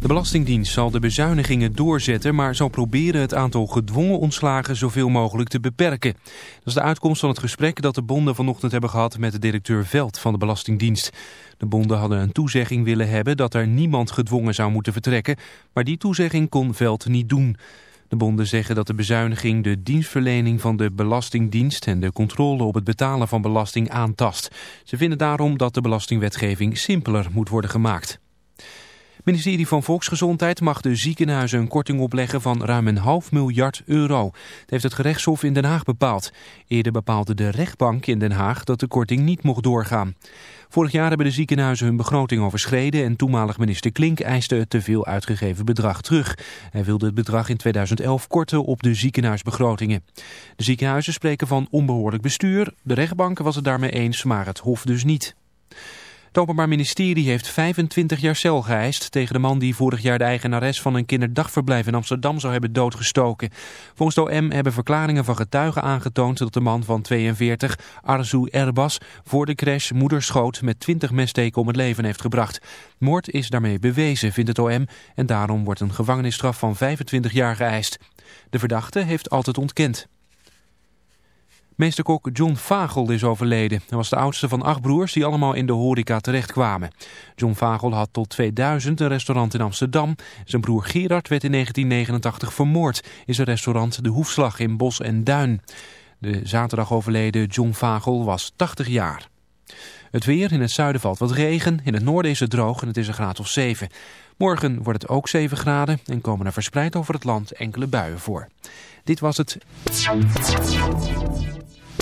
De Belastingdienst zal de bezuinigingen doorzetten, maar zal proberen het aantal gedwongen ontslagen zoveel mogelijk te beperken. Dat is de uitkomst van het gesprek dat de bonden vanochtend hebben gehad met de directeur Veld van de Belastingdienst. De bonden hadden een toezegging willen hebben dat er niemand gedwongen zou moeten vertrekken, maar die toezegging kon Veld niet doen. De bonden zeggen dat de bezuiniging de dienstverlening van de Belastingdienst en de controle op het betalen van belasting aantast. Ze vinden daarom dat de belastingwetgeving simpeler moet worden gemaakt. Het ministerie van Volksgezondheid mag de ziekenhuizen een korting opleggen van ruim een half miljard euro. Dat heeft het gerechtshof in Den Haag bepaald. Eerder bepaalde de rechtbank in Den Haag dat de korting niet mocht doorgaan. Vorig jaar hebben de ziekenhuizen hun begroting overschreden en toenmalig minister Klink eiste het te veel uitgegeven bedrag terug. Hij wilde het bedrag in 2011 korten op de ziekenhuisbegrotingen. De ziekenhuizen spreken van onbehoorlijk bestuur. De rechtbank was het daarmee eens, maar het hof dus niet. Het Openbaar Ministerie heeft 25 jaar cel geëist tegen de man die vorig jaar de eigenares van een kinderdagverblijf in Amsterdam zou hebben doodgestoken. Volgens de OM hebben verklaringen van getuigen aangetoond dat de man van 42, Arzu Erbas, voor de crash moederschoot met 20 messteken om het leven heeft gebracht. Moord is daarmee bewezen, vindt het OM, en daarom wordt een gevangenisstraf van 25 jaar geëist. De verdachte heeft altijd ontkend. Meesterkok John Vagel is overleden. Hij was de oudste van acht broers die allemaal in de horeca terechtkwamen. John Vagel had tot 2000 een restaurant in Amsterdam. Zijn broer Gerard werd in 1989 vermoord in zijn restaurant De Hoefslag in Bos en Duin. De zaterdag overleden John Vagel was 80 jaar. Het weer, in het zuiden valt wat regen, in het noorden is het droog en het is een graad of 7. Morgen wordt het ook 7 graden en komen er verspreid over het land enkele buien voor. Dit was het...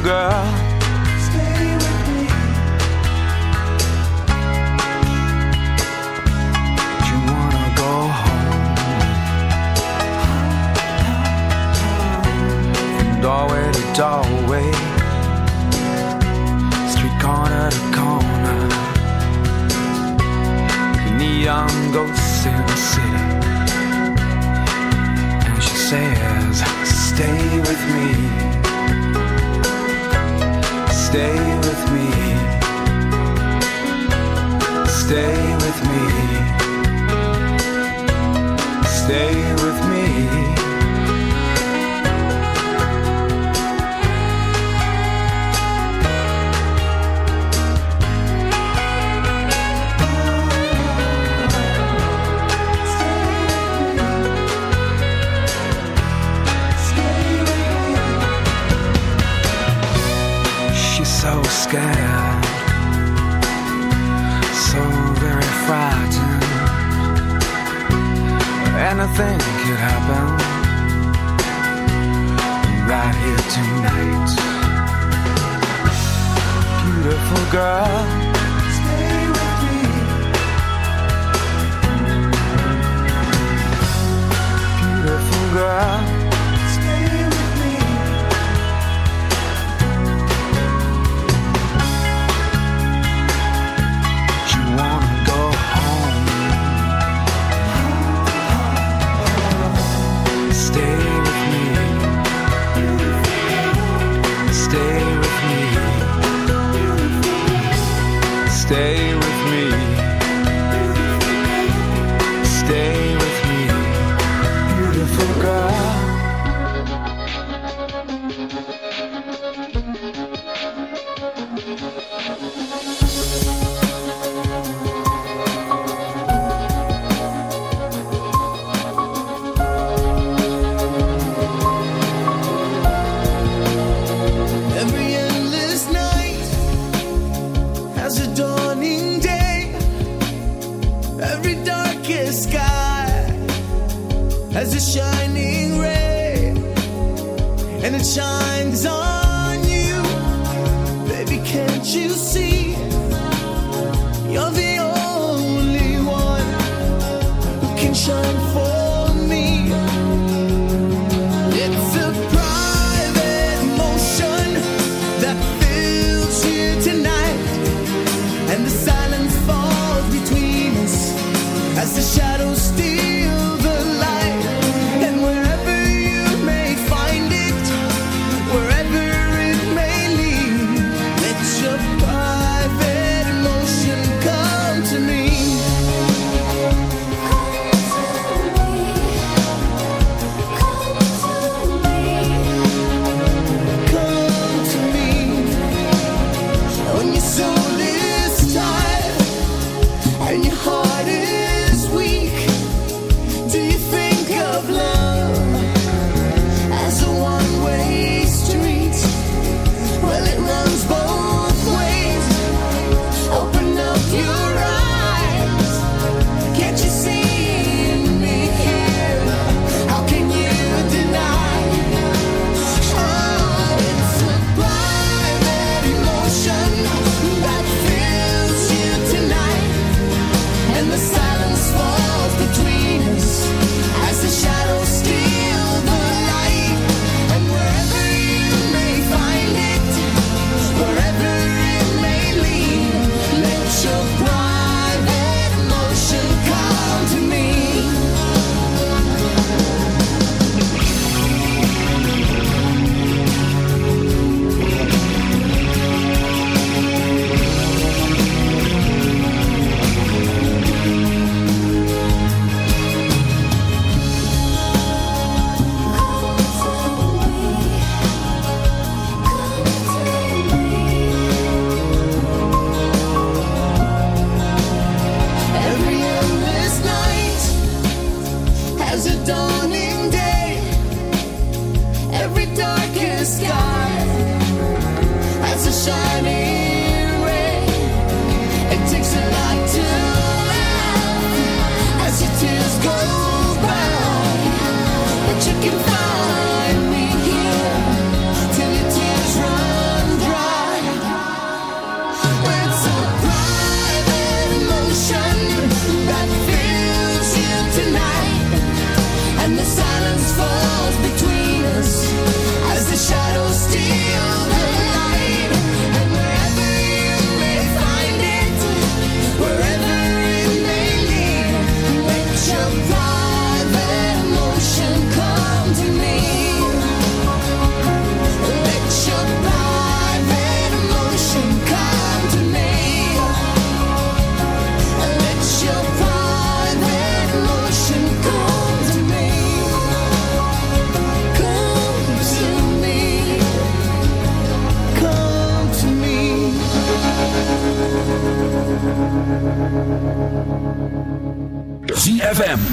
Girl.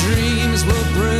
Dreams will break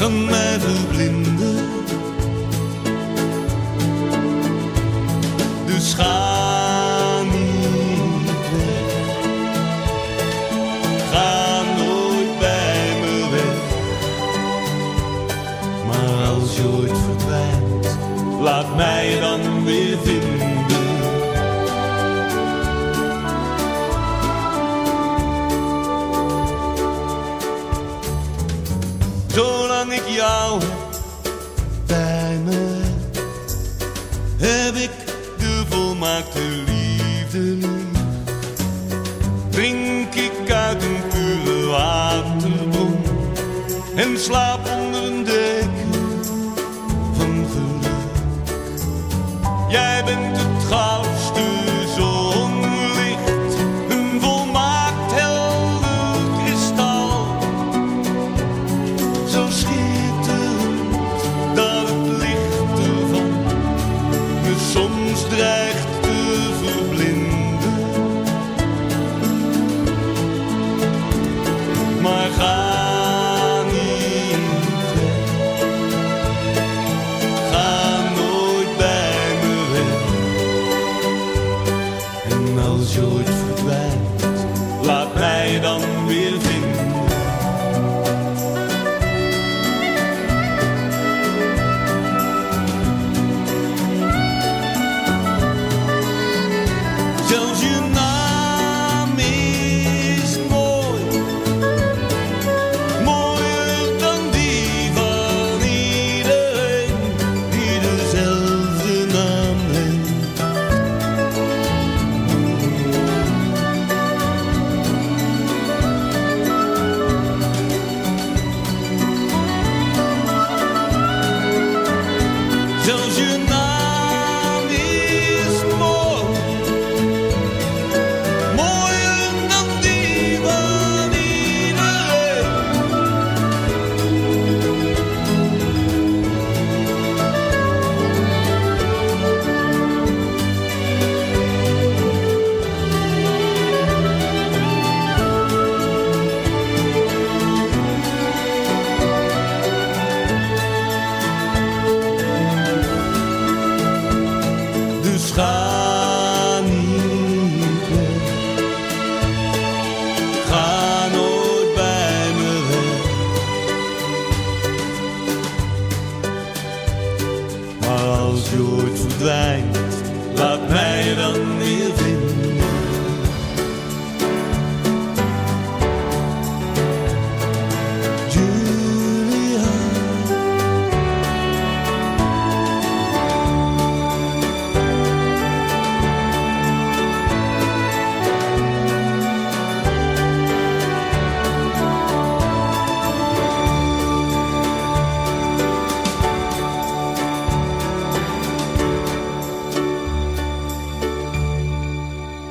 kan mij verblinden. slow.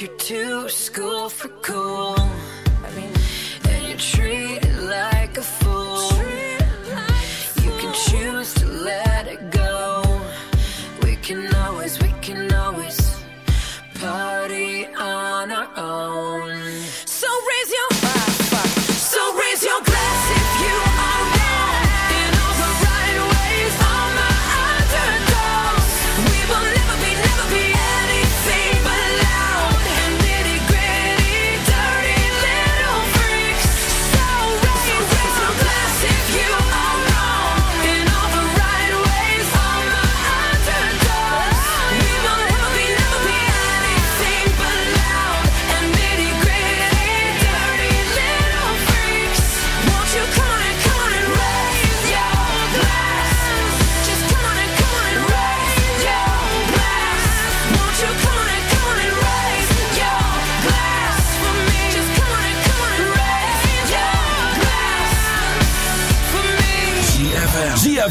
You're too school for cool.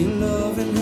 Your love and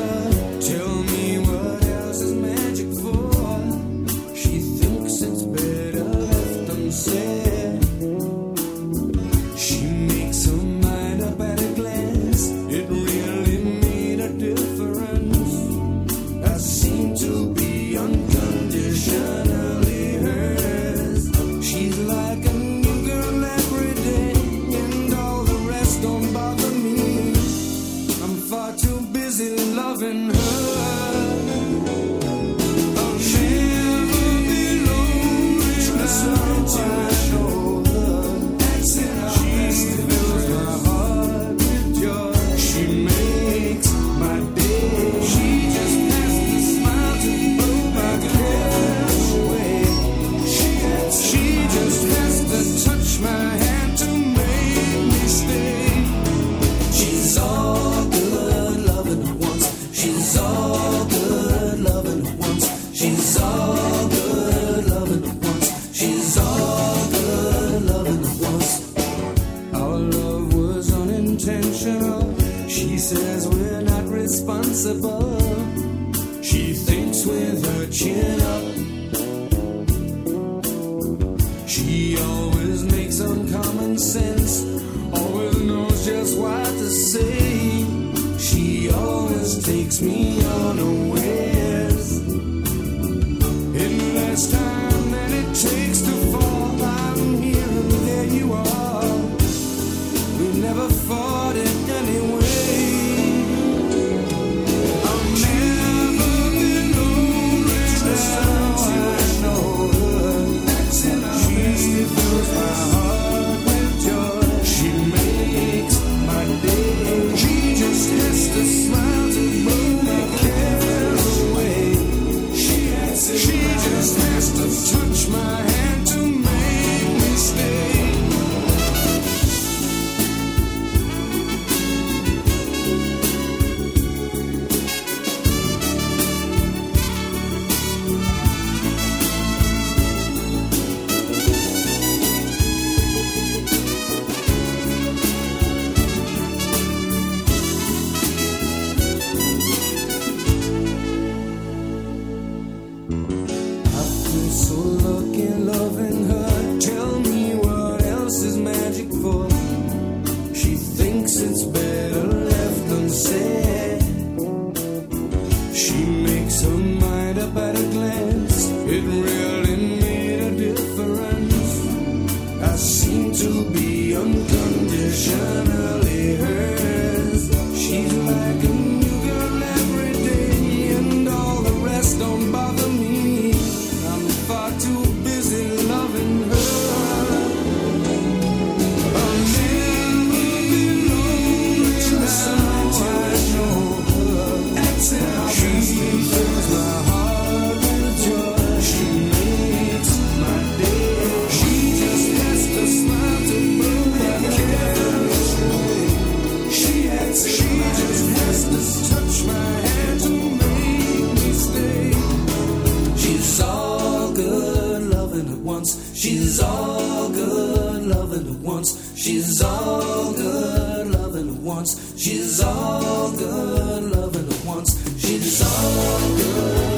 loving her once. She's all good loving at once. She's all good loving at once. She's all good.